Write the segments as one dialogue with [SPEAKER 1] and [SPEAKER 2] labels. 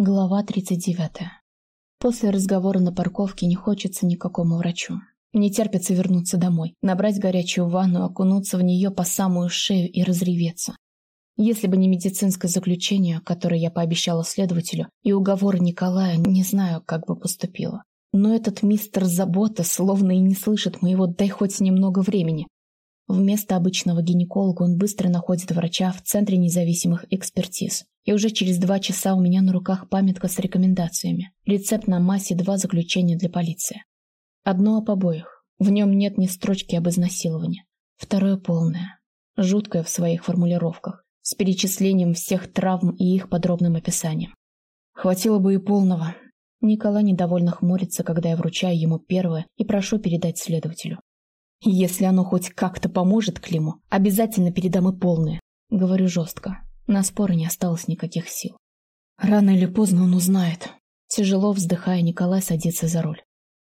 [SPEAKER 1] Глава 39. После разговора на парковке не хочется никакому врачу. Не терпится вернуться домой, набрать горячую ванну, окунуться в нее по самую шею и разреветься. Если бы не медицинское заключение, которое я пообещала следователю, и уговор Николая, не знаю, как бы поступила. Но этот мистер Забота словно и не слышит моего «дай хоть немного времени». Вместо обычного гинеколога он быстро находит врача в Центре независимых экспертиз. И уже через два часа у меня на руках памятка с рекомендациями. Рецепт на массе два заключения для полиции. Одно об обоих. В нем нет ни строчки об изнасиловании. Второе полное. Жуткое в своих формулировках. С перечислением всех травм и их подробным описанием. Хватило бы и полного. Николай недовольно хмурится, когда я вручаю ему первое и прошу передать следователю. Если оно хоть как-то поможет Климу, обязательно передам и полное. Говорю жестко. На споры не осталось никаких сил. Рано или поздно он узнает. Тяжело вздыхая, Николай садится за руль.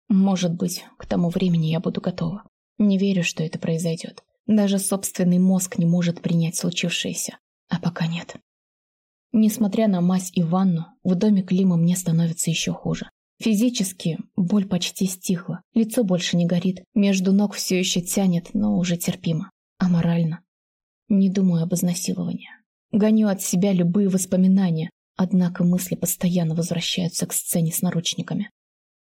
[SPEAKER 1] Может быть, к тому времени я буду готова. Не верю, что это произойдет. Даже собственный мозг не может принять случившееся. А пока нет. Несмотря на мазь и ванну, в доме Клима мне становится еще хуже. Физически боль почти стихла, лицо больше не горит, между ног все еще тянет, но уже терпимо. А морально? Не думаю об изнасиловании. Гоню от себя любые воспоминания, однако мысли постоянно возвращаются к сцене с наручниками.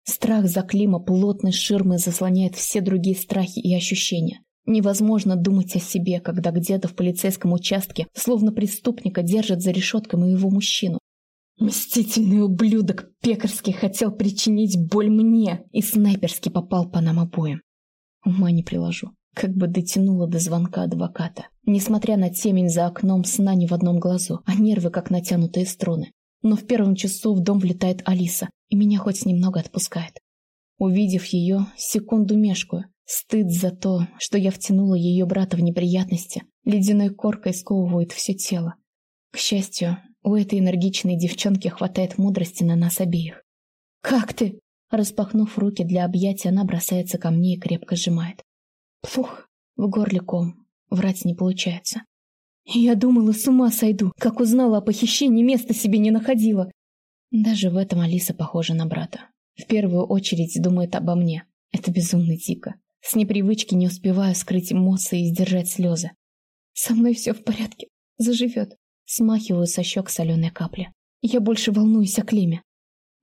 [SPEAKER 1] Страх за Клима плотной ширмой заслоняет все другие страхи и ощущения. Невозможно думать о себе, когда где-то в полицейском участке словно преступника держат за решеткой моего мужчину. Мстительный ублюдок пекарский хотел причинить боль мне и снайперски попал по нам обоим. Ума не приложу, как бы дотянула до звонка адвоката. Несмотря на темень за окном, сна не в одном глазу, а нервы как натянутые струны. Но в первом часу в дом влетает Алиса, и меня хоть немного отпускает. Увидев ее, секунду мешкаю. Стыд за то, что я втянула ее брата в неприятности, ледяной коркой сковывает все тело. К счастью, у этой энергичной девчонки хватает мудрости на нас обеих. «Как ты?» Распахнув руки для объятия, она бросается ко мне и крепко сжимает. Фух, в горле ком. Врать не получается. Я думала, с ума сойду. Как узнала о похищении, места себе не находила. Даже в этом Алиса похожа на брата. В первую очередь думает обо мне. Это безумно дико. С непривычки не успеваю скрыть эмоции и сдержать слезы. Со мной все в порядке. Заживет. Смахиваю со щек соленые капли. Я больше волнуюсь о Климе.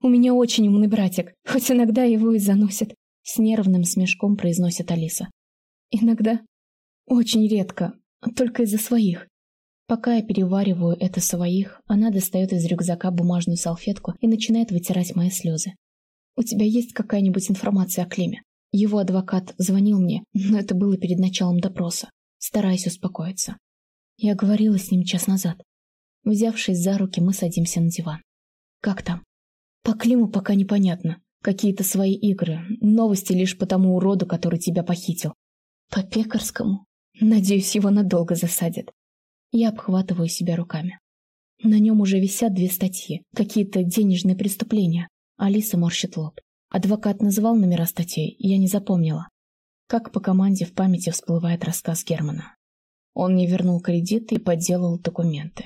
[SPEAKER 1] У меня очень умный братик, хоть иногда его и заносит. С нервным смешком произносит Алиса. Иногда. Очень редко. Только из-за своих. Пока я перевариваю это своих, она достает из рюкзака бумажную салфетку и начинает вытирать мои слезы. «У тебя есть какая-нибудь информация о Климе?» Его адвокат звонил мне, но это было перед началом допроса. Стараясь успокоиться. Я говорила с ним час назад. Взявшись за руки, мы садимся на диван. Как там? По Климу пока непонятно. Какие-то свои игры. Новости лишь по тому уроду, который тебя похитил. По Пекарскому? Надеюсь, его надолго засадят. Я обхватываю себя руками. На нем уже висят две статьи. Какие-то денежные преступления. Алиса морщит лоб. Адвокат называл номера статей, я не запомнила. Как по команде в памяти всплывает рассказ Германа. Он не вернул кредиты и подделал документы.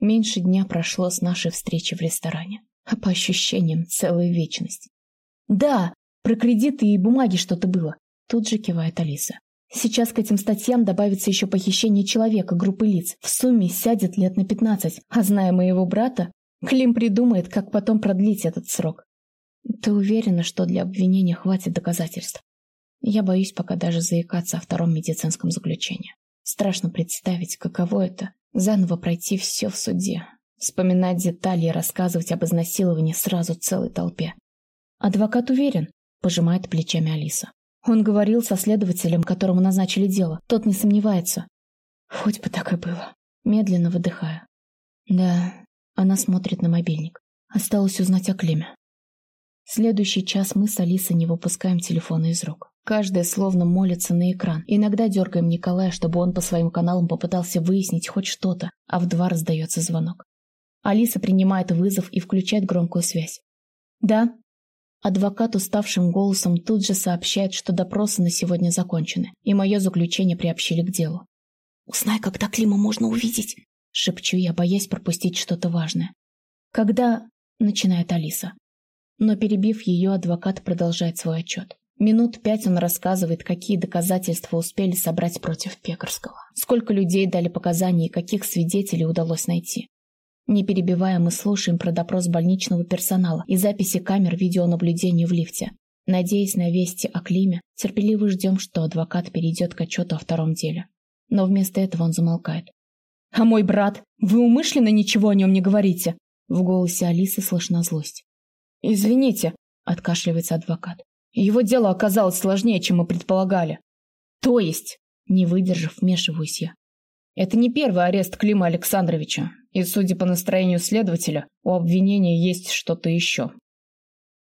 [SPEAKER 1] Меньше дня прошло с нашей встречи в ресторане, а по ощущениям целая вечность. «Да, про кредиты и бумаги что-то было», — тут же кивает Алиса. «Сейчас к этим статьям добавится еще похищение человека, группы лиц. В сумме сядет лет на пятнадцать, а зная моего брата, Клим придумает, как потом продлить этот срок. Ты уверена, что для обвинения хватит доказательств? Я боюсь пока даже заикаться о втором медицинском заключении. Страшно представить, каково это Заново пройти все в суде. Вспоминать детали и рассказывать об изнасиловании сразу целой толпе. Адвокат уверен, пожимает плечами Алиса. Он говорил со следователем, которому назначили дело. Тот не сомневается. Хоть бы так и было. Медленно выдыхая. Да, она смотрит на мобильник. Осталось узнать о Климе. Следующий час мы с Алисой не выпускаем телефона из рук. Каждая словно молится на экран. Иногда дергаем Николая, чтобы он по своим каналам попытался выяснить хоть что-то, а в два раздается звонок. Алиса принимает вызов и включает громкую связь. «Да?» Адвокат уставшим голосом тут же сообщает, что допросы на сегодня закончены, и мое заключение приобщили к делу. «Узнай, когда Клима можно увидеть!» — шепчу я, боясь пропустить что-то важное. «Когда...» начинает Алиса. Но перебив ее, адвокат продолжает свой отчет. Минут пять он рассказывает, какие доказательства успели собрать против Пекарского. Сколько людей дали показания и каких свидетелей удалось найти. Не перебивая, мы слушаем про допрос больничного персонала и записи камер видеонаблюдения в лифте. Надеясь на вести о Климе, терпеливо ждем, что адвокат перейдет к отчету о втором деле. Но вместо этого он замолкает. «А мой брат? Вы умышленно ничего о нем не говорите?» В голосе Алисы слышна злость. «Извините», — откашливается адвокат. «Его дело оказалось сложнее, чем мы предполагали». «То есть?» — не выдержав, вмешиваюсь я. «Это не первый арест Клима Александровича, и, судя по настроению следователя, у обвинения есть что-то еще».